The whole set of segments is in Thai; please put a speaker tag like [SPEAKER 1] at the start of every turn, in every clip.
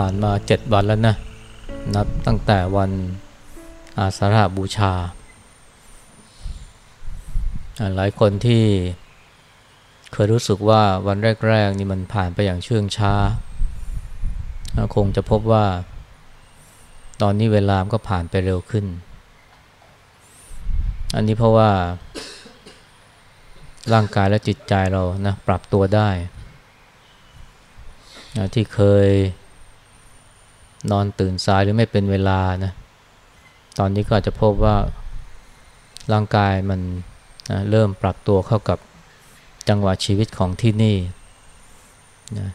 [SPEAKER 1] ผ่านมาเจ็ดวันแล้วนะ นับตั้งแต่วันอาสาฬบูชา หลายคนที่เคยรู้สึกว่าวันแรกๆนี่มันผ่านไปอย่างเชื่องช้า คงจะพบว่า ตอนนี้เวลาก็ผ่านไปเร็วขึ้น อันนี้เพราะว่า ร่างกายและจิตใจเรานะปรับตัวได้ ที่เคย นอนตื่นสายหรือไม่เป็นเวลานะตอนนี้ก็อาจจะพบว่าร่างกายมันนะเริ่มปรับตัวเข้ากับจังหวะชีวิตของที่นี่นะ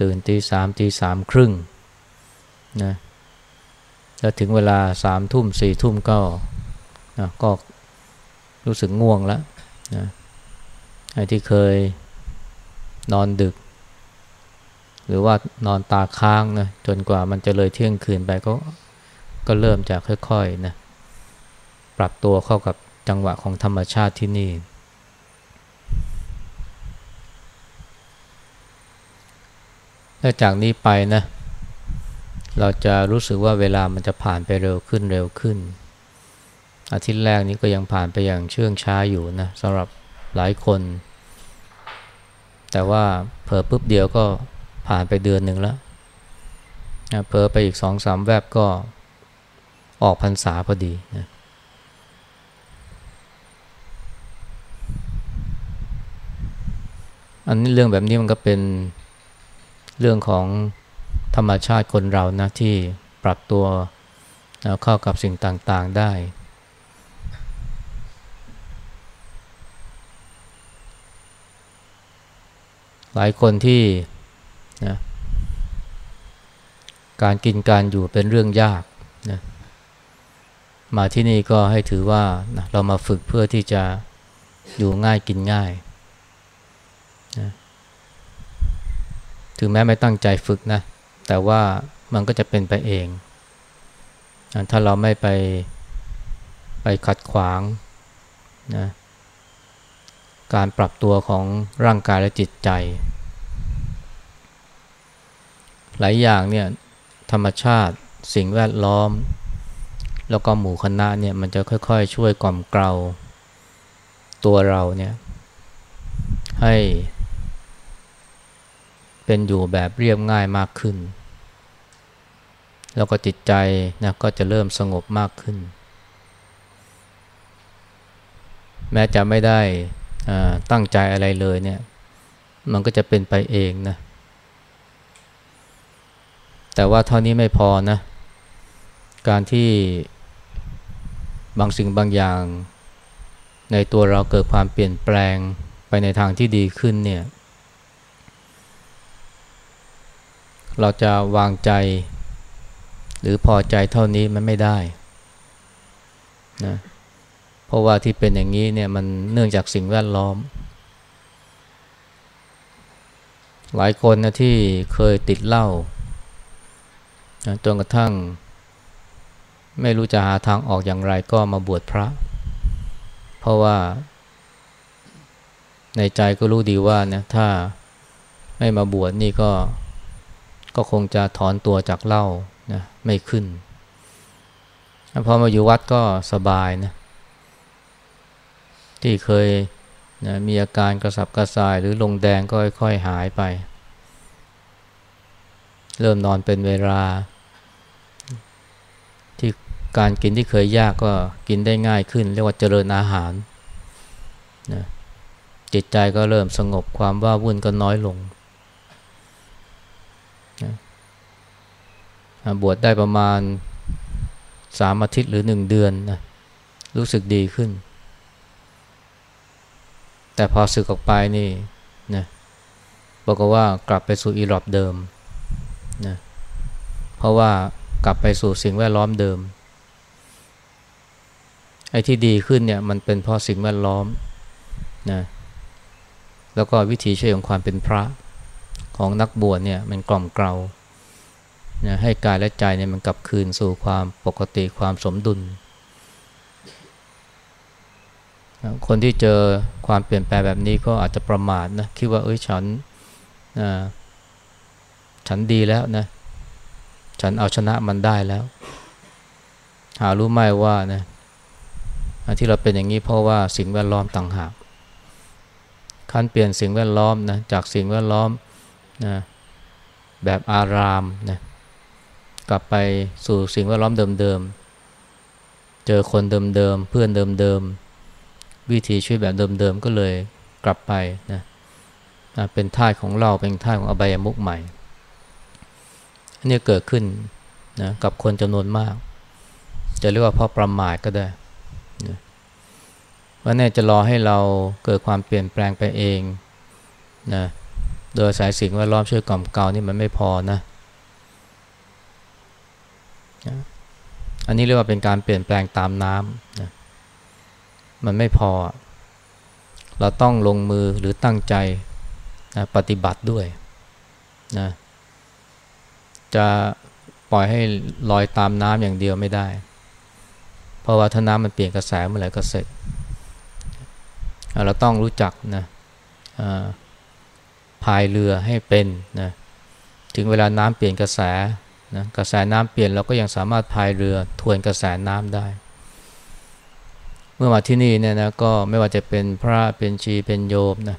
[SPEAKER 1] ตื่นตีสามตีสามครึ่งนะแล้วถึงเวลาสามทุ่มสี่ทุ่มก็นะก็รู้สึกง่วงแล้วนะไอ้ที่เคยนอนดึก หรือว่านอนตาค้างนะจนกว่ามันจะเลยเที่ยงคืนไปก็ก็เริ่มจากค่อยๆนะปรับตัวเข้ากับจังหวะของธรรมชาติที่นี่ และจากนี้ไปนะเราจะรู้สึกว่าเวลามันจะผ่านไปเร็วขึ้นเร็วขึ้น อาทิตย์แรกนี้ก็ยังผ่านไปอย่างเชื่องช้าอยู่นะสำหรับหลายคน แต่ว่าเผลอปุ๊บเดียวก็ ผ่านไปเดือนหนึ่งแล้วนะเผลอไปอีกสองสามแวบก็ออกพรรษาพอดีนะอันนี้เรื่องแบบนี้มันก็เป็นเรื่องของธรรมชาติคนเรานะที่ปรับตัวเข้ากับสิ่งต่างๆได้ หลายคนที่ นะการกินการอยู่เป็นเรื่องยากนะมาที่นี่ก็ให้ถือว่านะเรามาฝึกเพื่อที่จะอยู่ง่ายกินง่ายนะถึงแม้ไม่ตั้งใจฝึกนะ แต่ว่ามันก็จะเป็นไปเอง ถ้าเราไม่ไปไปขัดขวางนะการปรับตัวของร่างกายและจิตใจ หลายอย่างเนี่ยธรรมชาติสิ่งแวดล้อม แล้วก็หมู่คณะเนี่ยมันจะค่อยๆ ช่วยกล่อมเกลาตัวเราเนี่ยให้เป็นอยู่แบบเรียบง่ายมากขึ้น แล้วก็จิตใจนะก็จะเริ่มสงบมากขึ้น แม้จะไม่ได้ตั้งใจอะไรเลยเนี่ย มันก็จะเป็นไปเองนะ แต่ว่าเท่านี้ไม่พอนะ การที่บางสิ่งบางอย่าง ในตัวเราเกิดความเปลี่ยนแปลงไปในทางที่ดีขึ้นเนี่ย เราจะวางใจ หรือพอใจเท่านี้มันไม่ได้นะเพราะว่าที่เป็นอย่างนี้เนี่ยมันเนื่องจากสิ่งแวดล้อม หลายคนนะที่เคยติดเหล้า จนกระทั่ง ไม่รู้จะหาทางออกอย่างไรก็มาบวชพระ เพราะว่า ในใจก็รู้ดีว่านะถ้าไม่มาบวชนี่ก็ก็คงจะถอนตัวจากเหล้านะไม่ขึ้นพอมาอยู่วัดก็สบายนะที่เคยนะมีอาการกระสับกระส่ายหรือลงแดงก็ค่อยๆหายไป เริ่มนอนเป็นเวลา การกินที่เคยยากก็กินได้ง่ายขึ้น เรียกว่าเจริญอาหารนะจิตใจก็เริ่มสงบความว่าวุ่นก็น้อยลงบวชได้ประมาณสามอาทิตย์หรือหนึ่งเดือนนะรู้สึกดีขึ้น แต่พอสึกออกไปนี่นะบอกว่ากลับไปสู่อีรอบเดิมนะเพราะว่ากลับไปสู่สิ่งแวดล้อมเดิม ไอ้ที่ดีขึ้นเนี่ยมันเป็นเพราะสิ่งแวดล้อมนะแล้วก็วิธีช่วยของความเป็นพระของนักบวชเนี่ยมันกล่อมเกลานะให้กายและใจเนี่ยมันกลับคืนสู่ความปกติความสมดุล คนที่เจอความเปลี่ยนแปลงแบบนี้ก็อาจจะประมาทนะคิดว่าเอ้ยฉันนะฉันดีแล้วนะฉันเอาชนะมันได้แล้ว หารู้ไหมว่านะ ที่เราเป็นอย่างนี้เพราะว่าสิ่งแวดล้อมต่างหากขั้นเปลี่ยนสิ่งแวดล้อมนะจากสิ่งแวดล้อมนะแบบอารามนะกลับไปสู่สิ่งแวดล้อมเดิมๆ เจอคนเดิมๆ เพื่อนเดิมๆ วิธีชีวิตแบบเดิมๆ ก็เลยกลับไปนะเป็นท่าของเราเป็นท่าของอบายมุกใหม่ อันนี้เกิดขึ้นนะกับคนจำนวนมาก จะเรียกว่าเพราะประมาทก็ได้ นะว่าแน่จะรอให้เราเกิดความเปลี่ยนแปลงไปเองนะโดยสายสิ่งแวดล้อมช่วยกล่อมเกลานี่มันไม่พอนะ อันนี้เรียกว่าเป็นการเปลี่ยนแปลงตามน้ำนะมันไม่พอ เราต้องลงมือหรือตั้งใจนะปฏิบัติด้วยนะจะปล่อยให้ลอยตามน้ำอย่างเดียวไม่ได้ เพราะว่าถ้าน้ำมันเปลี่ยนกระแสเมื่อไหร่ก็เสร็จ เราต้องรู้จักนะพายเรือให้เป็นนะถึงเวลาน้ำเปลี่ยนกระแสนะกระแสน้ำเปลี่ยนเราก็ยังสามารถพายเรือทวนกระแสน้ำได้ เมื่อมาที่นี่เนี่ยนะก็ไม่ว่าจะเป็นพระเป็นชีเป็นโยมนะ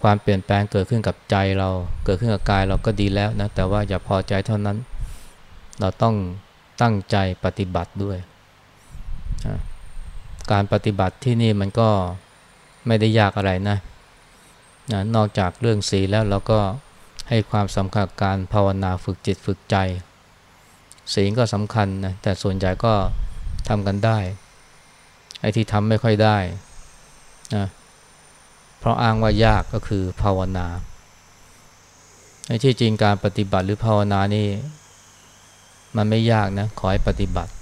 [SPEAKER 1] ความเปลี่ยนแปลงเกิดขึ้นกับใจเรา เกิดขึ้นกับกายเราก็ดีแล้วนะแต่ว่าอย่าพอใจเท่านั้น เราต้อง ตั้งใจปฏิบัติด้วย การปฏิบัติที่นี่มันก็ไม่ได้ยากอะไรนะนะนอกจากเรื่องสีแล้วเราก็ให้ความสำคัญการภาวนาฝึกจิตฝึกใจ ศีลก็สำคัญนะแต่ส่วนใหญ่ก็ทำกันได้ไอ้ที่ทำไม่ค่อยได้นะเพราะอ้างว่ายากก็คือภาวนาไอ้ที่จริงการปฏิบัติหรือภาวนานี่ มันไม่ยากนะขอให้ปฏิบัติ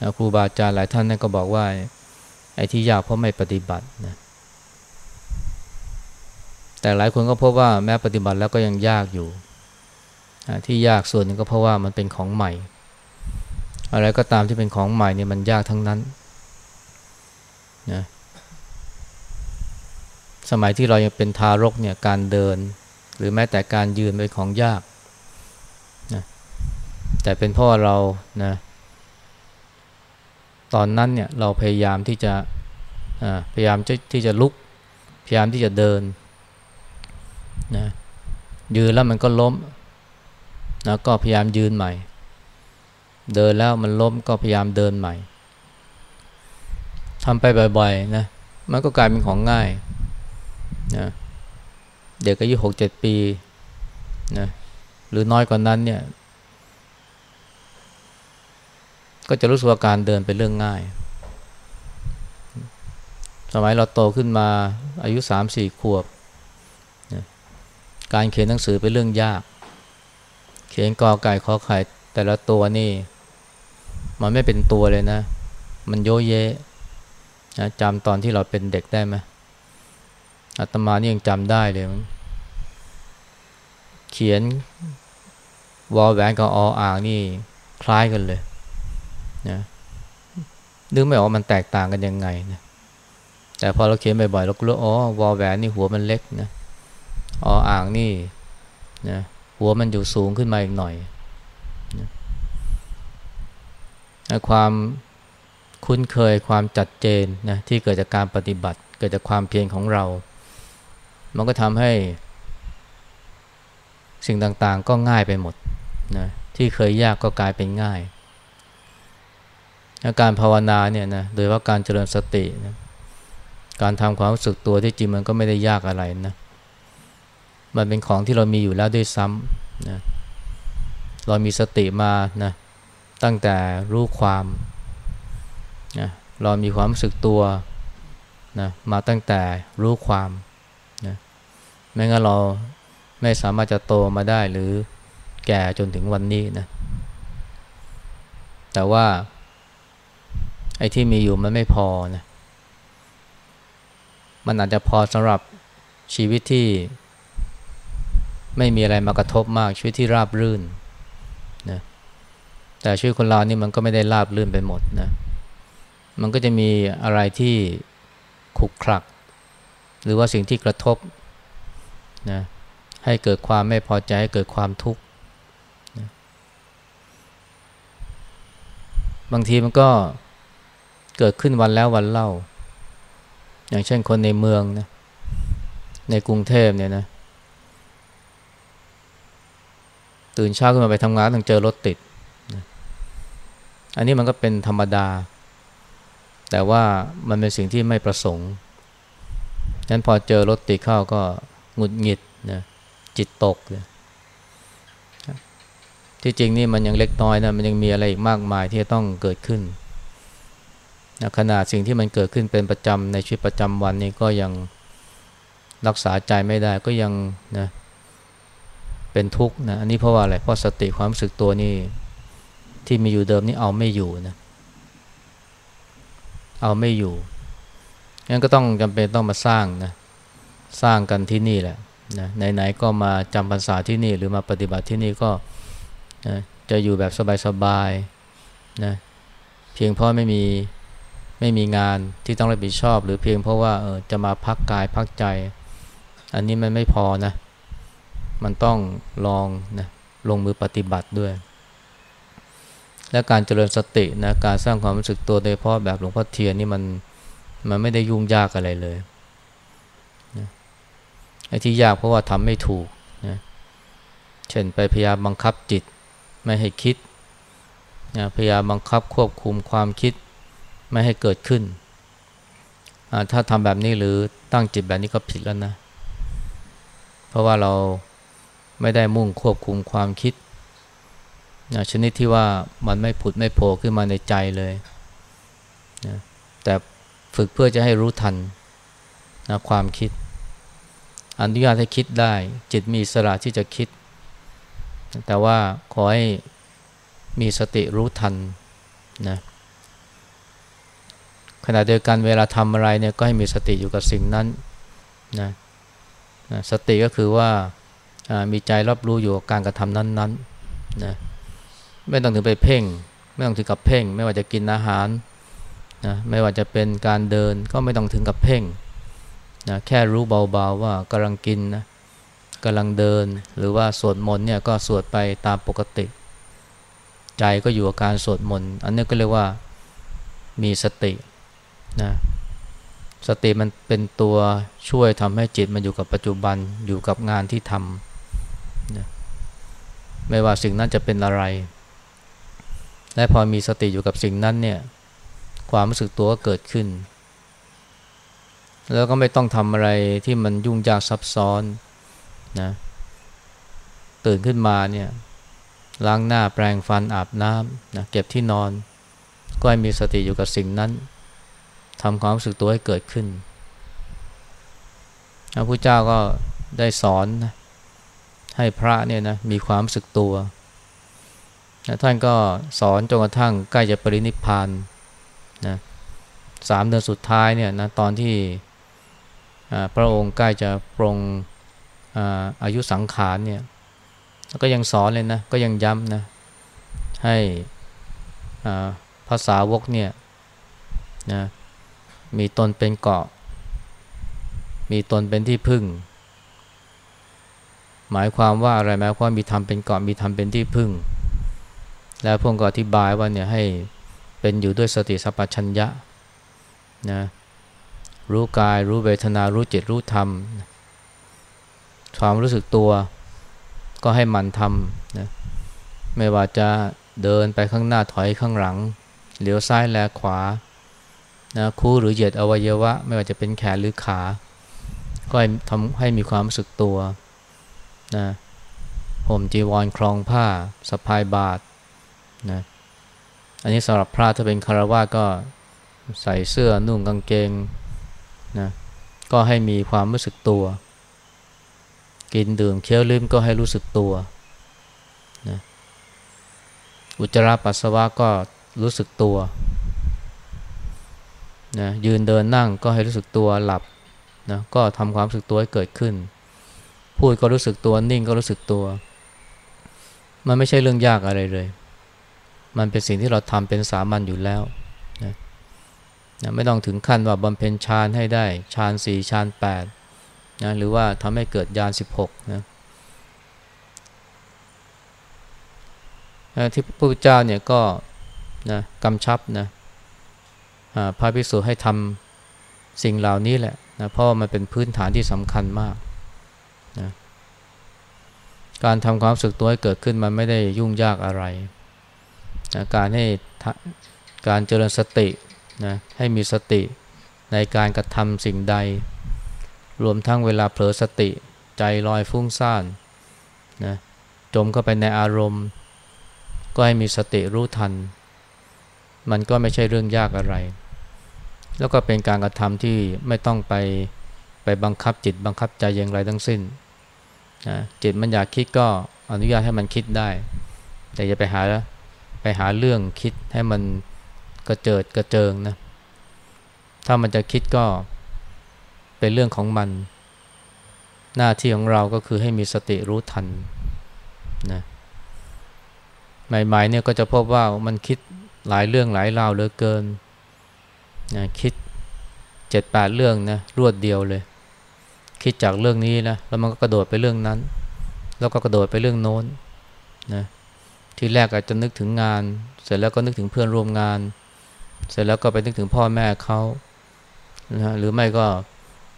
[SPEAKER 1] นะครูบาอาจารย์หลายท่านนั่นก็บอกว่าไอ้ที่ยากเพราะไม่ปฏิบัตินะแต่หลายคนก็พบว่าแม้ปฏิบัติแล้วก็ยังยากอยู่ ที่ยากส่วนนึงก็เพราะว่ามันเป็นของใหม่ อะไรก็ตามที่เป็นของใหม่เนี่ยมันยากทั้งนั้นนะสมัยที่เรายังเป็นทารกเนี่ยการเดิน หรือแม้แต่การยืนเป็นของยาก แต่เป็นเพราะเรานะตอนนั้นเนี่ยเราพยายามที่จะพยายามที่จะลุก พยายามที่จะเดินนะยืนแล้วมันก็ล้มนะก็พยายามยืนใหม่ เดินแล้วมันล้มก็พยายามเดินใหม่ทำไปบ่อยๆนะมันก็กลายเป็นของง่ายนะเด็กอายุหกเจ็ดปีนะหรือน้อยกว่านั้นเนี่ย ก็จะรู้สึกว่าการเดินเป็นเรื่องง่าย สมัยเราโตขึ้นมาอายุสามสี่ขวบ การเขียนหนังสือเป็นเรื่องยาก เขียนกอไก่ขอไข่แต่ละตัวนี่ มันไม่เป็นตัวเลยนะ มันโยเยนะจำตอนที่เราเป็นเด็กได้ไหมอาตมานี่ยังจำได้เลยเขียนวอลแหวนกับออ่างนี่คล้ายกันเลย นะนึกไม่ออกว่ามันแตกต่างกันยังไงนะแต่พอเราเขียนบ่อยๆเราก็รู้อ๋อวอลแหวนนี่หัวมันเล็กนะออ่างนี่นะหัวมันอยู่สูงขึ้นมาอีกหน่อยนะความคุ้นเคยความจัดเจนนะที่เกิดจากการปฏิบัติ เกิดจากความเพียรของเรา มันก็ทำให้สิ่งต่างๆก็ง่ายไปหมดนะที่เคยยากก็กลายเป็นง่าย การภาวนาเนี่ยนะโดยว่าการเจริญสตินะการทำความรู้สึกตัวที่จริงมันก็ไม่ได้ยากอะไรนะมันเป็นของที่เรามีอยู่แล้วด้วยซ้ำนะเรามีสติมานะตั้งแต่รู้ความนะเรามีความรู้สึกตัวนะมาตั้งแต่รู้ความนะไม่งั้นเราไม่สามารถจะโตมาได้หรือแก่จนถึงวันนี้นะแต่ว่า ไอ้ที่มีอยู่มันไม่พอนะมันอาจจะพอสำหรับชีวิตที่ ไม่มีอะไรมากระทบมากชีวิตที่ราบรื่นนะแต่ชีวิตคนเรานี่มันก็ไม่ได้ราบรื่นไปหมดนะมันก็จะมีอะไรที่ขุกคลัก หรือว่าสิ่งที่กระทบนะให้เกิดความไม่พอใจให้เกิดความทุกข์บางทีมันก็ เกิดขึ้นวันแล้ววันเล่า อย่างเช่นคนในเมืองนะในกรุงเทพเนี่ยนะตื่นเช้าขึ้นมาไปทำงานต้องเจอรถติดนะอันนี้มันก็เป็นธรรมดา แต่ว่ามันเป็นสิ่งที่ไม่ประสงค์ฉะนั้นพอเจอรถติดเข้าก็หงุดหงิดนะจิตตกเลยที่จริงนี่มันยังเล็กน้อยนะมันยังมีอะไรอีกมากมายที่จะต้องเกิดขึ้น นะขนาดสิ่งที่มันเกิดขึ้นเป็นประจำในชีวิตประจำวันนี้ก็ยังรักษาใจไม่ได้ก็ยังนะเป็นทุกข์นะอันนี้เพราะว่าอะไรเพราะสติความรู้สึกตัวนี่ที่มีอยู่เดิมนี่เอาไม่อยู่นะเอาไม่อยู่งั้นก็ต้องจำเป็นต้องมาสร้างนะสร้างกันที่นี่แหละนะไหนๆก็มาจำพรรษาที่นี่หรือมาปฏิบัติที่นี่ก็นะจะอยู่แบบสบายๆนะเพียงเพราะไม่มี ไม่มีงานที่ต้องรับผิดชอบ หรือเพียงเพราะว่าเออจะมาพักกายพักใจ อันนี้มันไม่พอนะ มันต้องลองนะลงมือปฏิบัติด้วย และการเจริญสตินะการสร้างความรู้สึกตัวโดยเฉพาะแบบหลวงพ่อเทียนนี่มันมันไม่ได้ยุ่งยากอะไรเลยนะไอ้ที่ยากเพราะว่าทำไม่ถูกนะเช่นไปพยายามบังคับจิตไม่ให้คิดนะพยายามบังคับควบคุมความคิด ไม่ให้เกิดขึ้น ถ้าทำแบบนี้หรือตั้งจิตแบบนี้ก็ผิดแล้วนะ เพราะว่าเราไม่ได้มุ่งควบคุมความคิดนะชนิดที่ว่ามันไม่ผุดไม่โผล่ขึ้นมาในใจเลยนะแต่ฝึกเพื่อจะให้รู้ทันนะความคิด อนุญาตให้คิดได้ จิตมีอิสระที่จะคิด แต่ว่าขอให้มีสติรู้ทันนะ ขณะเดียวกันเวลาทำอะไรเนี่ยก็ให้มีสติอยู่กับสิ่งนั้นนะสติก็คือว่ามีใจรับรู้อยู่กับการกระทำนั้นๆนะไม่ต้องถึงไปเพ่ง ไม่ต้องถึงกับเพ่ง ไม่ว่าจะกินอาหารนะไม่ว่าจะเป็นการเดินก็ไม่ต้องถึงกับเพ่งนะแค่รู้เบาๆว่ากำลังกินนะกำลังเดินหรือว่าสวดมนต์เนี่ยก็สวดไปตามปกติ ใจก็อยู่กับการสวดมนต์อันนี้ก็เรียกว่ามีสติ นะสติมันเป็นตัวช่วยทำให้จิตมันอยู่กับปัจจุบันอยู่กับงานที่ทำนะไม่ว่าสิ่งนั้นจะเป็นอะไร และพอมีสติอยู่กับสิ่งนั้นเนี่ย ความรู้สึกตัวก็เกิดขึ้น แล้วก็ไม่ต้องทำอะไรที่มันยุ่งยากซับซ้อนนะตื่นขึ้นมาเนี่ยล้างหน้าแปรงฟันอาบน้ำนะเก็บที่นอน ก็ให้มีสติอยู่กับสิ่งนั้น ทำความรู้สึกตัวให้เกิดขึ้นพระพุทธเจ้าก็ได้สอนให้พระเนี่ยนะมีความรู้สึกตัวท่านก็สอนจนกระทั่งใกล้จะปรินิพพานนะสามเดือนสุดท้ายเนี่ยนะตอนที่พระองค์ใกล้จะปรงอาอายุสังขารเนี่ยก็ยังสอนเลยนะก็ยังย้ำนะให้ภาษาวกเนี่ยนะ มีตนเป็นเกาะ มีตนเป็นที่พึ่ง หมายความว่าอะไรหมายความมีธรรมเป็นเกาะมีธรรมเป็นที่พึ่ง แล้วพงก็อธิบายว่าเนี่ยให้เป็นอยู่ด้วยสติสัพพัญญะนะรู้กายรู้เวทนารู้จิตรู้ธรรม ความรู้สึกตัวก็ให้มันทำนะไม่ว่าจะเดินไปข้างหน้าถอยข้างหลัง เหลียวซ้ายแลขวา นะคู่หรือเหยียดอวัยวะ ไม่ว่าจะเป็นแขนหรือขา ก็ทำให้มีความรู้สึกตัวนะผมจีวรคลองผ้าสะพายบาทนะอันนี้สำหรับพระถ้าเป็นคารวะก็ใส่เสื้อนุ่งกางเกงนะก็ให้มีความรู้สึกตัว กินดื่มเคี้ยวลืมก็ให้รู้สึกตัวนะอุจจาระปัสสาวะก็รู้สึกตัว นะยืนเดินนั่งก็ให้รู้สึกตัวหลับนะก็ทำความรู้สึกตัวให้เกิดขึ้น พูดก็รู้สึกตัวนิ่งก็รู้สึกตัว มันไม่ใช่เรื่องยากอะไรเลย มันเป็นสิ่งที่เราทำเป็นสามัญอยู่แล้วนะนะไม่ต้องถึงขั้นว่าบำเพ็ญฌานให้ได้ฌานสี่ฌานแปดนะหรือว่าทำให้เกิดญาณสิบหกนะที่พระพุทธเจ้าเนี่ยก็นะกำชับนะ พระภิกษุให้ทำสิ่งเหล่านี้แหละนะเพราะมันเป็นพื้นฐานที่สำคัญมากนะการทำความสึกตัวให้เกิดขึ้นมันไม่ได้ยุ่งยากอะไรนะการให้การเจริญสตินะให้มีสติในการกระทำสิ่งใด รวมทั้งเวลาเผลอสติใจลอยฟุ้งซ่านนะจมเข้าไปในอารมณ์ ก็ให้มีสติรู้ทัน มันก็ไม่ใช่เรื่องยากอะไร แล้วก็เป็นการกระทำที่ไม่ต้องไปไปบังคับจิตบังคับใจอย่างไรทั้งสิ้นนะจิตมันอยากคิดก็อนุญาตให้มันคิดได้ แต่อย่าไปหาไปหาเรื่องคิดให้มันกระเจิดกระเจิงนะถ้ามันจะคิดก็เป็นเรื่องของมัน หน้าที่ของเราก็คือให้มีสติรู้ทันนะใหม่ๆเนี่ยก็จะพบว่ามันคิด หลายเรื่องหลายราวเหลือเกินนะคิดเจ็ดแปดเรื่องนะรวดเดียวเลย คิดจากเรื่องนี้นะแล้วมันก็กระโดดไปเรื่องนั้น แล้วก็กระโดดไปเรื่องโน้นนะทีแรกอาจจะนึกถึงงาน เสร็จแล้วก็นึกถึงเพื่อนร่วมงาน เสร็จแล้วก็ไปนึกถึงพ่อแม่เขานะหรือไม่ก็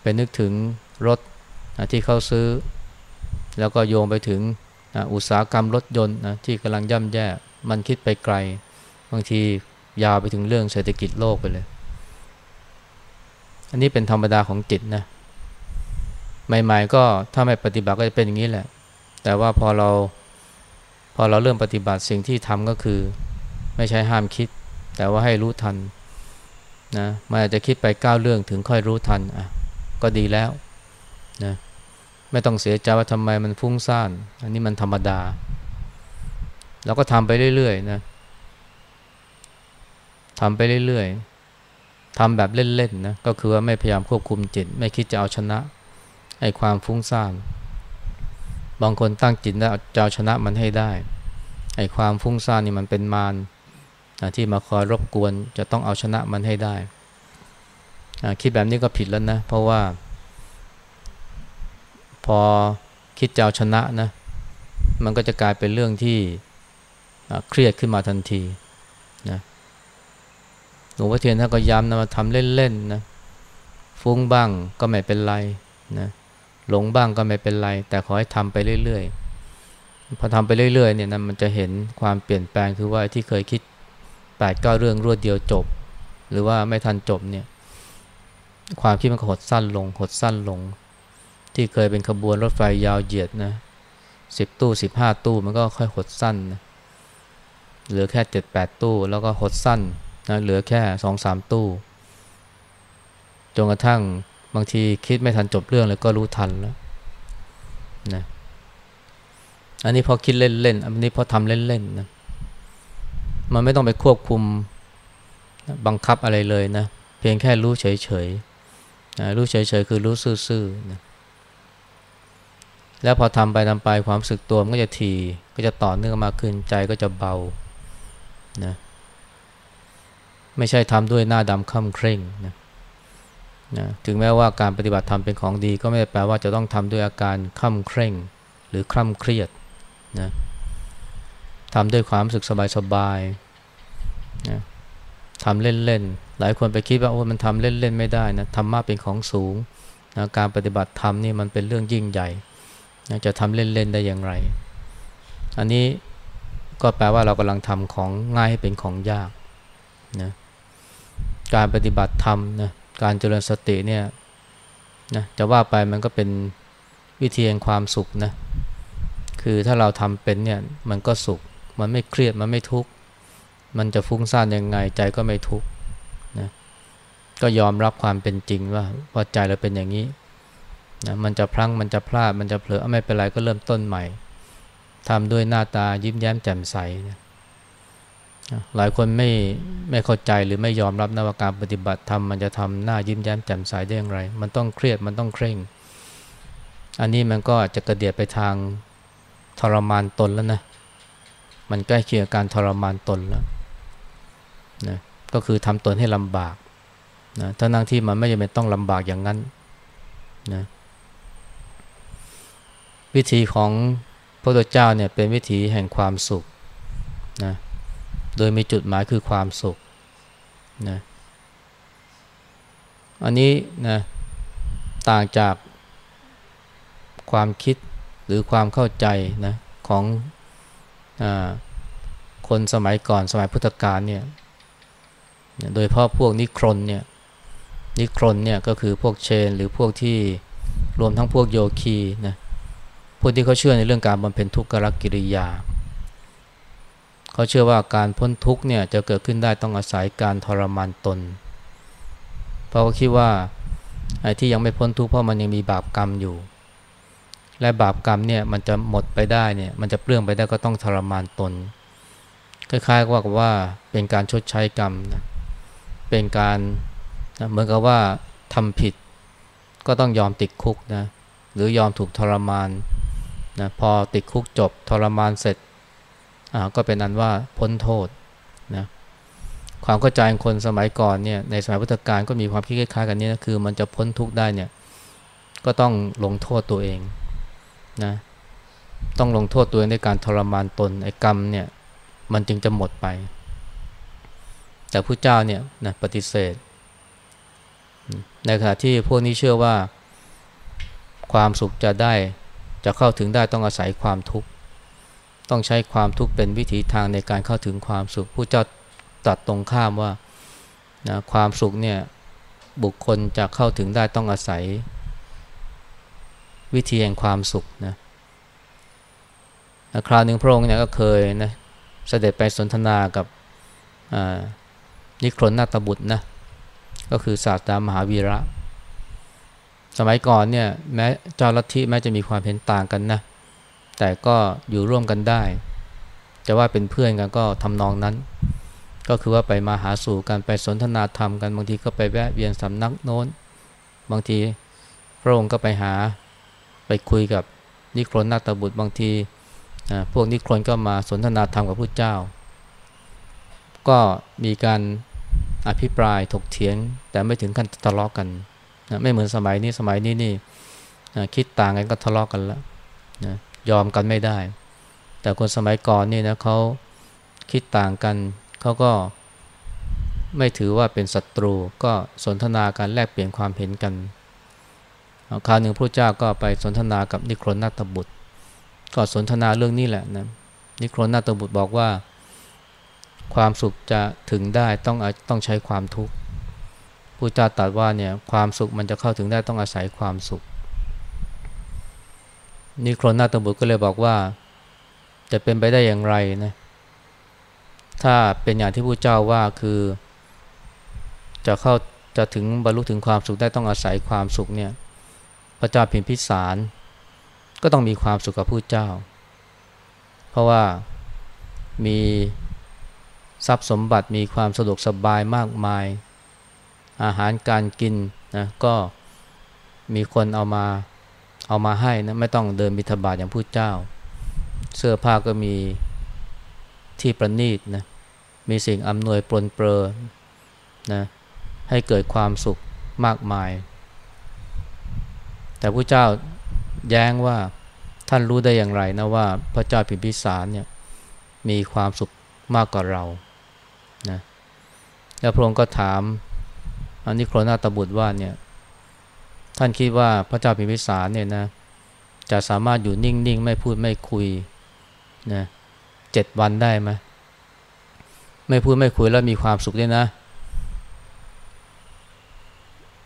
[SPEAKER 1] ไปนึกถึงรถนะที่เขาซื้อ แล้วก็โยงไปถึงนะอุตสาหกรรมรถยนต์นะที่กำลังย่ำแย่ มันคิดไปไกล บางทียาวไปถึงเรื่องเศรษฐกิจโลกไปเลย อันนี้เป็นธรรมดาของจิตนะ ใหม่ ๆ ก็ถ้าไม่ปฏิบัติก็จะเป็นอย่างนี้แหละ แต่ว่าพอเรา พอเราเริ่มปฏิบัติสิ่งที่ทำก็คือ ไม่ใช่ห้ามคิด แต่ว่าให้รู้ทันนะมันอาจจะคิดไปก้าวเรื่องถึงค่อยรู้ทันอะก็ดีแล้วนะไม่ต้องเสียใจว่าทำไมมันฟุ้งซ่าน อันนี้มันธรรมดา เราก็ทำไปเรื่อยๆนะ ทำไปเรื่อยๆทำแบบเล่นๆนะก็คือว่าไม่พยายามควบคุมจิต ไม่คิดจะเอาชนะไอ้ความฟุ้งซ่านบางคนตั้งจิตแล้วจะเอาชนะมันให้ได้ไอ้ความฟุ้งซ่านนี่มันเป็นมารที่มาคอยรบกวนจะต้องเอาชนะมันให้ได้คิดแบบนี้ก็ผิดแล้วนะ เพราะว่า พอคิดจะเอาชนะนะ มันก็จะกลายเป็นเรื่องที่เครียดขึ้นมาทันทีนะ ลวงพ่อเทียนท่านก็ย้ำนะมาทำเล่นๆนะฟุ้งบ้างก็ไม่เป็นไรนะหลงบ้างก็ไม่เป็นไร แต่ขอให้ทำไปเรื่อยๆพอทำไปเรื่อยๆเนี่ยนะมันจะเห็นความเปลี่ยนแปลงคือว่าที่เคยคิดแปดเก้าเรื่องรวดเดียวจบ หรือว่าไม่ทันจบเนี่ยความคิดมันก็หดสั้นลงหดสั้นลง ที่เคยเป็นขบวนรถไฟยาวเหยียดนะสิบตู้สิบห้าตู้มันก็ค่อยหดสั้นนะเหลือแค่เจ็ดแปดตู้แล้วก็หดสั้น นะเหลือแค่สองสามตู้จนกระทั่งบางทีคิดไม่ทันจบเรื่องเลยก็รู้ทันแล้วนะอันนี้พอคิดเล่นๆอันนี้พอทำเล่นๆนะมันไม่ต้องไปควบคุมบังคับอะไรเลยนะ เพียงแค่รู้เฉยๆนะรู้เฉยๆคือรู้ซื่อๆนะแล้วพอทำไปทำไปความสึกตัวมันก็จะทีก็จะต่อเนื่องมากขึ้นใจก็จะเบานะ ไม่ใช่ทำด้วยหน้าดำค่ำเคร่งนะนะถึงแม้ว่าการปฏิบัติธรรมเป็นของดี ก็ไม่ได้แปลว่าจะต้องทำด้วยอาการค่ำเคร่ง หรือคร่ำเครียดนะทำด้วยความสึกสบายๆนะทำเล่นๆ หลายคนไปคิดว่าโอ้มันทำเล่นๆไม่ได้นะธรรมะเป็นของสูงนะการปฏิบัติธรรมนี่มันเป็นเรื่องยิ่งใหญ่นะจะทำเล่นๆได้อย่างไร อันนี้ก็แปลว่าเรากำลังทำของง่ายให้เป็นของยากนะ การปฏิบัติธรรมนะการเจริญสติเนี่ยนะจะว่าไปมันก็เป็นวิธีแห่งความสุขนะคือถ้าเราทำเป็นเนี่ยมันก็สุข มันไม่เครียดมันไม่ทุกข์มันจะฟุ้งซ่านยังไงใจก็ไม่ทุกข์นะก็ยอมรับความเป็นจริงว่าว่าใจเราเป็นอย่างนี้นะมันจะพลั้งมันจะพลาดมันจะเผลอไม่เป็นไรก็เริ่มต้นใหม่ทำด้วยหน้าตายิ้มแย้มแจ่มใสนะ หลายคนไม่ไม่เข้าใจหรือไม่ยอมรับนะว่าการปฏิบัติธรรมมันจะทำหน้ายิ้มแย้มแจ่มใสได้อย่างไร มันต้องเครียดมันต้องเคร่ง อันนี้มันก็จะกระเดียดไปทางทรมานตนแล้วนะ มันใกล้เคียงการทรมานตนแล้วนะก็คือทำตนให้ลำบากนะถ้านั่งที่มันไม่จำเป็นต้องลำบากอย่างนั้นนะวิธีของพระพุทธเจ้าเนี่ยเป็นวิธีแห่งความสุขนะ โดยมีจุดหมายคือความสุขนะอันนี้นะต่างจากความคิดหรือความเข้าใจนะของอคนสมัยก่อนสมัยพุทธกาลเนี่ยโดยเพราะพวกนิครนเนี่ยนิครนเนี่ยก็คือพวกเชน หรือพวกที่รวมทั้งพวกโยคีนะพวกที่เขาเชื่อในเรื่องการบำเพ็ญทุกขกิริยา เขาเชื่อว่าการพ้นทุกเนี่ยจะเกิดขึ้นได้ต้องอาศัยการทรมานตน เพราะเขาคิดว่าไอ้ที่ยังไม่พ้นทุกข์เพราะมันยังมีบาปกรรมอยู่ และบาปกรรมเนี่ยมันจะหมดไปได้เนี่ยมันจะเปลื้องไปได้ก็ต้องทรมานตน คล้ายๆว่ากับว่าเป็นการชดใช้กรรมนะเป็นการนะเหมือนกับว่าทำผิด ก็ต้องยอมติดคุกนะหรือยอมถูกทรมานนะพอติดคุกจบทรมานเสร็จ ก็เป็นนั้นว่าพ้นโทษนะความเข้าใจคนสมัยก่อนเนี่ยในสมัยพุทธกาลก็มีความคิดคล้ายๆกันนี้นะคือมันจะพ้นทุกข์ได้เนี่ยก็ต้องลงโทษตัวเองนะต้องลงโทษตัวเองในการทรมานตนไอ้กรรมเนี่ยมันจึงจะหมดไป แต่พระเจ้าเนี่ยนะปฏิเสธ ในขณะที่พวกนี้เชื่อว่า ความสุขจะได้จะเข้าถึงได้ต้องอาศัยความทุกข์ ต้องใช้ความทุกข์เป็นวิถีทางในการเข้าถึงความสุขผู้เจ้าตัดตรงข้ามว่านะความสุขเนี่ยบุคคลจะเข้าถึงได้ต้องอาศัย วิธีแห่งความสุขนะคราวหนึ่งพระองค์เนี่ยก็เคยนะเสด็จไปสนทนากับนิครนนาตบุตรนะก็คือศาสตรามหาวีระ สมัยก่อนเนี่ยแม้เจ้าลัทธิแม้จะมีความเห็นต่างกันนะ แต่ก็อยู่ร่วมกันได้ จะว่าเป็นเพื่อนกันก็ทำนองนั้น ก็คือว่าไปมาหาสู่กันไปสนทนาธรรมกันบางทีก็ไปแวะเวียนสำนักโน้น บางทีพระองค์ก็ไปหาไปคุยกับนิครนนาตบุตรบางทีพวกนิครนก็มาสนทนาธรรมกับพระเจ้า ก็มีการอภิปรายถกเถียง แต่ไม่ถึงขั้นทะเลาะกกัน ไม่เหมือนสมัยนี้สมัยนี้นี่คิดต่างกันก็ทะเลาะกกันแล้วนะ ยอมกันไม่ได้ แต่คนสมัยก่อนนี่นะเขาคิดต่างกันเขาก็ไม่ถือว่าเป็นศัตรู ก็สนทนาการแลกเปลี่ยนความเห็นกันคราวหนึ่งพระเจ้าก็ไปสนทนากับนิโครนาตบุตร ก็สนทนาเรื่องนี้แหละนะนิโครนาตบุตรบอกว่า ความสุขจะถึงได้ต้องต้องใช้ความทุกข์พุทธเจ้าตรัสว่าเนี่ยความสุขมันจะเข้าถึงได้ต้องอาศัยความสุข นี่โครนาตบุตรก็เลยบอกว่า จะเป็นไปได้อย่างไรนะถ้าเป็นอย่างที่พระเจ้าว่าคือ จะเข้าจะถึงบรรลุถึงความสุขได้ต้องอาศัยความสุขเนี่ยพระเจ้าพิมพิสารก็ต้องมีความสุขกับผู้เจ้า เพราะว่ามีทรัพย์สมบัติมีความสะดวกสบายมากมาย อาหารการกินนะก็มีคนเอามา เอามาให้นะไม่ต้องเดินบิณฑบาตอย่างผู้เจ้า เสื้อผ้าก็มีที่ประณีตนะมีสิ่งอำนวยปลนเปรอนะให้เกิดความสุขมากมาย แต่ผู้เจ้าแย้งว่าท่านรู้ได้อย่างไรนะว่าพระเจ้าพิมพิสารเนี่ยมีความสุขมากกว่าเรานะแล้วพระองค์ก็ถามอันนี้โครนาตบุตรว่าเนี่ย ท่านคิดว่าพระเจ้าพิมพิสารเนี่ยนะจะสามารถอยู่นิ่งๆ ไม่พูดไม่คุยนะเจ็ดวันได้ไหมไม่พูดไม่คุยแล้วมีความสุขด้วยนะ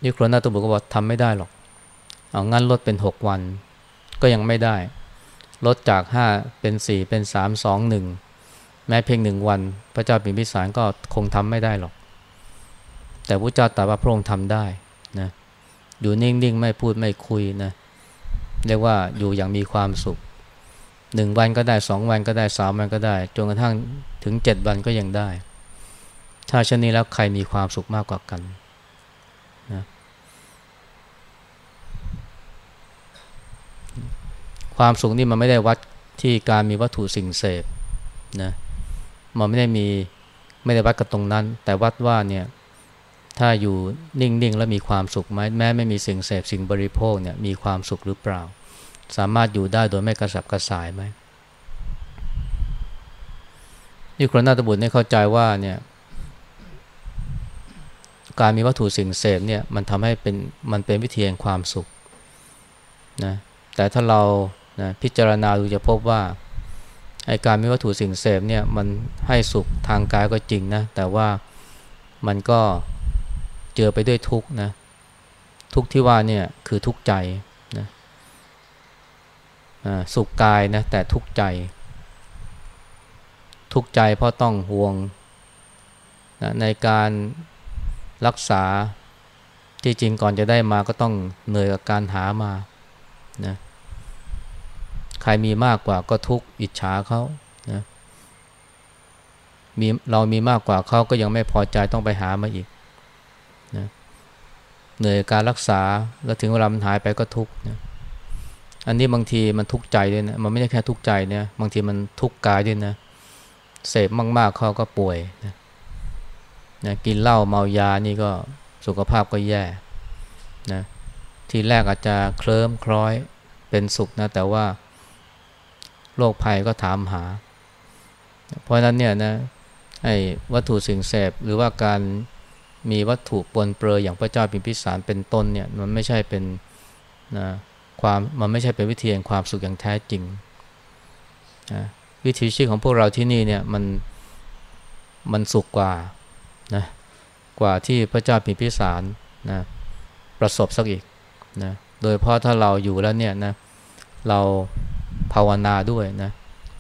[SPEAKER 1] นี่โครนาตบุก็บอกทำไม่ได้หรอก เอางั้นลดเป็นหกวัน ก็ยังไม่ได้ ลดจากห้าเป็นสี่เป็นสามสองหนึ่งแม้เพียงหนึ่งวัน พระเจ้าพิมพิสารก็คงทำไม่ได้หรอก แต่พระเจ้าตรัสว่าพระองค์ทำได้นะ อยู่นิ่งๆ ไม่พูดไม่คุยนะเรียกว่าอยู่อย่างมีความสุขหนึ่งวันก็ได้สองวันก็ได้สามวันก็ได้จนกระทั่งถึงเจ็ดวันก็ยังได้ ถ้าเช่นนี้แล้วใครมีความสุขมากกว่ากันนะความสุขนี่มันไม่ได้วัดที่การมีวัตถุสิ่งเสพนะมันไม่ได้มีไม่ได้วัดกันตรงนั้น แต่วัดว่าเนี่ย ถ้าอยู่นิ่งๆ แล้วมีความสุขไหมแม้ไม่มีสิ่งเสพสิ่งบริโภคเนี่ยมีความสุขหรือเปล่า สามารถอยู่ได้โดยไม่กระสับกระส่ายไหมนี่ครนาตบุตรเนี่ยเข้าใจว่าเนี่ยการมีวัตถุสิ่งเสพเนี่ยมันทำให้เป็นมันเป็นวิธีแห่งความสุขนะแต่ถ้าเรานะพิจารณาดูจะพบว่าไอการมีวัตถุสิ่งเสพเนี่ยมันให้สุขทางกายก็จริงนะแต่ว่ามันก็ เจอไปด้วยทุกข์นะทุกข์ที่ว่าเนี่ยคือทุกข์ใจนะสุขกายนะแต่ทุกข์ใจ ทุกข์ใจเพราะต้องห่วงนะในการรักษาที่จริงก่อนจะได้มาก็ต้องเหนื่อยกับการหามานะใครมีมากกว่าก็ทุกข์อิจฉาเขานะมีเรามีมากกว่าเขาก็ยังไม่พอใจต้องไปหามาอีก นะเหนื่อยการรักษาแล้วถึงเวลามันหายไปก็ทุกข์นะอันนี้บางทีมันทุกข์ใจด้วยนะมันไม่ใช่แค่ทุกข์ใจเนี่ยบางทีมันทุกข์กายด้วยนะเสพมากๆเขาก็ป่วยนะนะกินเหล้าเมายานี่ก็สุขภาพก็แย่นะทีแรกอาจจะเคลิ้มคล้อยเป็นสุขนะแต่ว่าโรคภัยก็ถามหา เพราะนั้นเนี่ยนะไอ้วัตถุสิ่งเสพหรือว่าการ มีวัตถุปนเปื้ออย่างพระเจ้าพิมพิสารเป็นต้นเนี่ยมันไม่ใช่เป็นนะความมันไม่ใช่เป็นวิธีแห่งความสุขอย่างแท้จริงนะวิถีชีวิตของพวกเราที่นี่เนี่ยมันมันสุขกว่านะกว่าที่พระเจ้าพิมพิสารนะประสบสักอีกนะโดยเพราะถ้าเราอยู่แล้วเนี่ยนะเราภาวนาด้วยนะ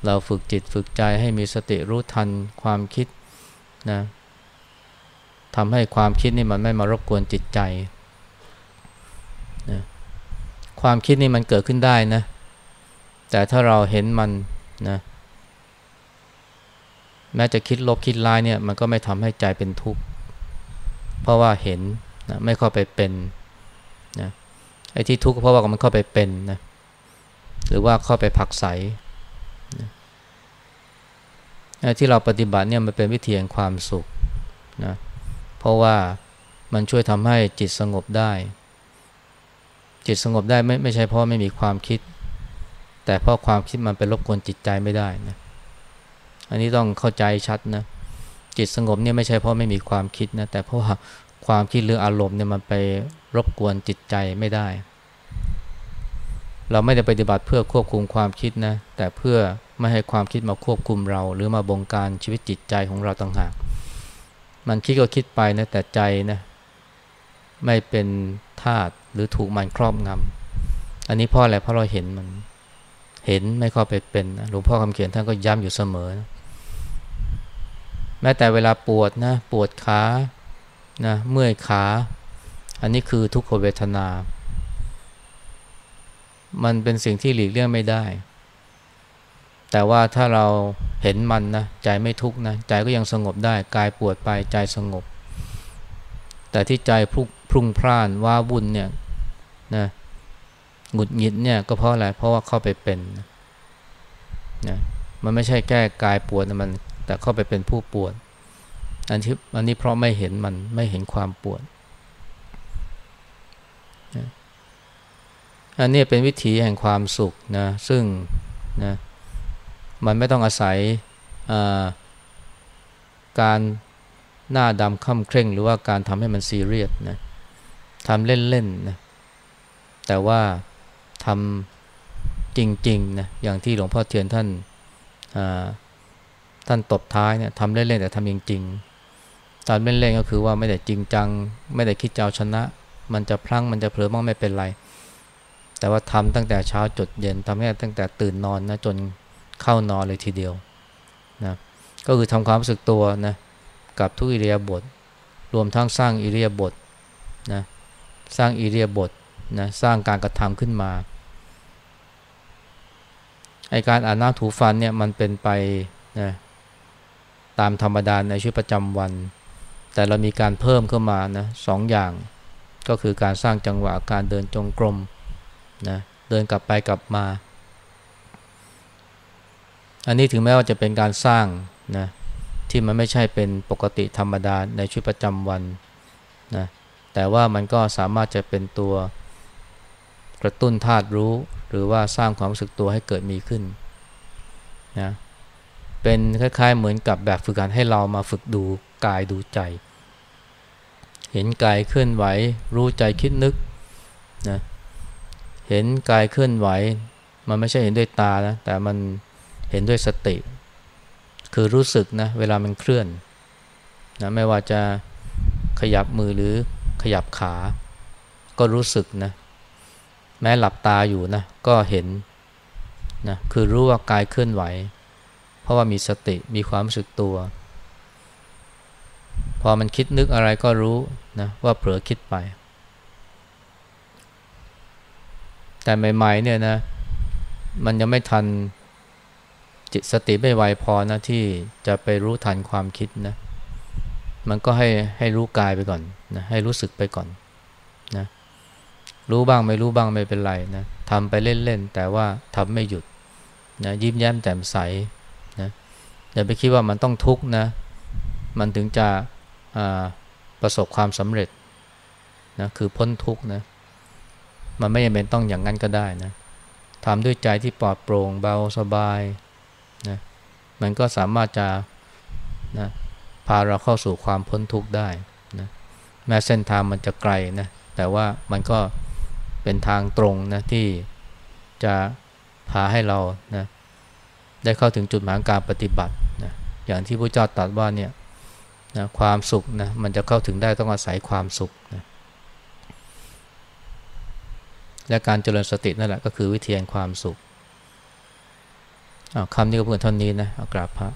[SPEAKER 1] เราฝึกจิตฝึกใจให้มีสติรู้ทันความคิดนะ ทำให้ความคิดนี่มันไม่มารบกวนจิตใจนะความคิดนี่มันเกิดขึ้นได้นะ แต่ถ้าเราเห็นมันนะแม้จะคิดลบคิดร้ายเนี่ยมันก็ไม่ทำให้ใจเป็นทุกข์ เพราะว่าเห็นนะไม่เข้าไปเป็นนะไอ้ที่ทุกข์เพราะว่ามันเข้าไปเป็นนะหรือว่าเข้าไปผักใสนะที่เราปฏิบัติเนี่ยมันเป็นวิธีแห่งความสุขนะ ราะว่ามันช่วยทำให้จิตสงบได้ จิตสงบได้ไม่ไม่ใช่เพราะไม่มีความคิด แต่เพราะความคิดมันไปรบกวนจิตใจไม่ได้นะอันนี้ต้องเข้าใจชัดนะจิตสงบเนี่ยไม่ใช่เพราะไม่มีความคิดนะแต่เพราะว่าความคิดหรืออารมณ์เนี่ยมันไปรบกวนจิตใจไม่ได้ เราไม่ได้ปฏิบัติเพื่อควบคุมความคิดนะแต่เพื่อไม่ให้ความคิดมาควบคุมเรา หรือมาบงการชีวิตจิตใจของเราต่างหาก มันคิดก็คิดไปนะแต่ใจนะไม่เป็นทาตหรือถูกมันครอบงำอันนี้เพราะอะไรเพราะเราเห็นมันเห็นไม่เข้าไปเป็นหลวงพ่อคำเขียนท่านก็ย้ำอยู่เสมอนะแม้แต่เวลาปวดนะปวดขานะเมื่อยขา อันนี้คือทุกขเวทนา มันเป็นสิ่งที่หลีกเลี่ยงไม่ได้ แต่ว่าถ้าเราเห็นมันนะใจไม่ทุกข์นะใจก็ยังสงบได้กายปวดไปใจสงบ แต่ที่ใจพพุ่งพล่านว่าวุ่นเนี่ยนะหงุดหงิดเนี่ยก็เพราะอะไรเพราะว่าเข้าไปเป็นนะมันไม่ใช่แก้กายปวดนะมันแต่เข้าไปเป็นผู้ปวดอันที่อันนี้เพราะไม่เห็นมันไม่เห็นความปวดอันนี้เป็นวิถีแห่งความสุขนะซึ่งนะ มันไม่ต้องอาศัยการหน้าดำค่ำเคร่ง หรือว่าการทำให้มันซีเรียสนะทำเล่นๆนะแต่ว่าทำจริงๆนะอย่างที่หลวงพ่อเทียนท่านท่านตบท้ายเนี่ยทำเล่นๆแต่ทำจริงๆตอนเล่นๆก็คือว่าไม่ได้จริงจัง ไม่ได้คิดจะเอาชนะ มันจะพลั้งมันจะเผลอบ้างไม่เป็นไร แต่ว่าทำตั้งแต่เช้าจดเย็นทำให้ตั้งแต่ตื่นนอนนะจน เข้านอนเลยทีเดียวนะก็คือทำความรู้สึกตัวนะกับทุกอิเลียบท รวมทั้งสร้างอิเลียบทนะสร้างอิเลียบทนะสร้างการกระทำขึ้นมาไอการอ่านน้ำถูฟันเนี่ยมันเป็นไปนะตามธรรมดาในชีวิตประจำวัน แต่เรามีการเพิ่มเข้ามานะสองอย่าง ก็คือการสร้างจังหวะการเดินจงกรมนะเดินกลับไปกลับมา อันนี้ถึงแม้ว่าจะเป็นการสร้างนะที่มันไม่ใช่เป็นปกติธรรมดาในชีวิตประจำวันนะแต่ว่ามันก็สามารถจะเป็นตัวกระตุ้นธาตุรู้ หรือว่าสร้างความรู้สึกตัวให้เกิดมีขึ้นนะเป็นคล้ายๆเหมือนกับแบบฝึกหัดให้เรามาฝึกดูกายดูใจ เห็นกายเคลื่อนไหว รู้ใจคิดนึกนะเห็นกายเคลื่อนไหว มันไม่ใช่เห็นด้วยตานะแต่มัน เห็นด้วยสติ คือรู้สึกนะเวลามันเคลื่อนนะไม่ว่าจะขยับมือหรือขยับขา ก็รู้สึกนะแม้หลับตาอยู่นะก็เห็นนะคือรู้ว่ากายเคลื่อนไหว เพราะว่ามีสติมีความรู้สึกตัว พอมันคิดนึกอะไรก็รู้นะว่าเผลอคิดไป แต่ใหม่ๆเนี่ยนะมันยังไม่ทัน จิตสติไม่ไวพอนะที่จะไปรู้ทันความคิดนะ มันก็ให้ให้รู้กายไปก่อนนะให้รู้สึกไปก่อนนะรู้บ้างไม่รู้บ้างไม่เป็นไรนะทำไปเล่น ๆ แต่ว่าทำไม่หยุดนะยิ้มแย้มแจ่มใสนะอย่าไปคิดว่ามันต้องทุกข์นะ มันถึงจะประสบความสำเร็จนะคือพ้นทุกข์นะมันไม่จำเป็นต้องอย่างนั้นก็ได้นะทำด้วยใจที่ปลอดโปร่งเบาสบาย นะมันก็สามารถจะนะพาเราเข้าสู่ความพ้นทุกข์ได้นะแม้เส้นทางมันจะไกลนะแต่ว่ามันก็เป็นทางตรงนะที่จะพาให้เรานะได้เข้าถึงจุดหมายการปฏิบัตินะอย่างที่พระเจ้าตรัสว่าเนี่ยนะความสุขนะมันจะเข้าถึงได้ต้องอาศัยความสุขนะและการเจริญสตินั่นแหละก็คือวิธีแห่งความสุข คำนี้ก็เพื่อนเท่านี้นะกราบพระ